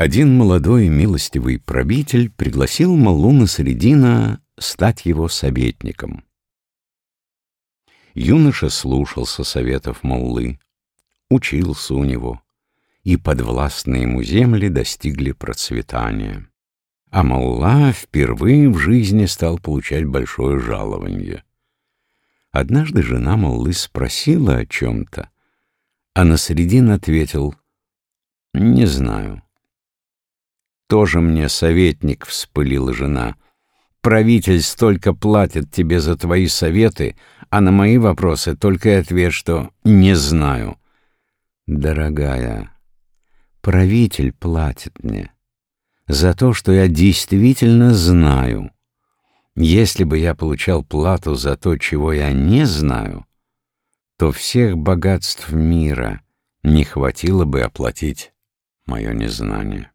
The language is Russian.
Один молодой милостивый правитель пригласил Маллу Средина стать его советником. Юноша слушался советов Маллы, учился у него, и подвластные ему земли достигли процветания. А Малла впервые в жизни стал получать большое жалование. Однажды жена Маллы спросила о чем-то, а Насредин ответил «Не знаю». «Тоже мне советник», — вспылила жена. «Правитель столько платит тебе за твои советы, а на мои вопросы только и ответ, что «не знаю». «Дорогая, правитель платит мне за то, что я действительно знаю. Если бы я получал плату за то, чего я не знаю, то всех богатств мира не хватило бы оплатить мое незнание».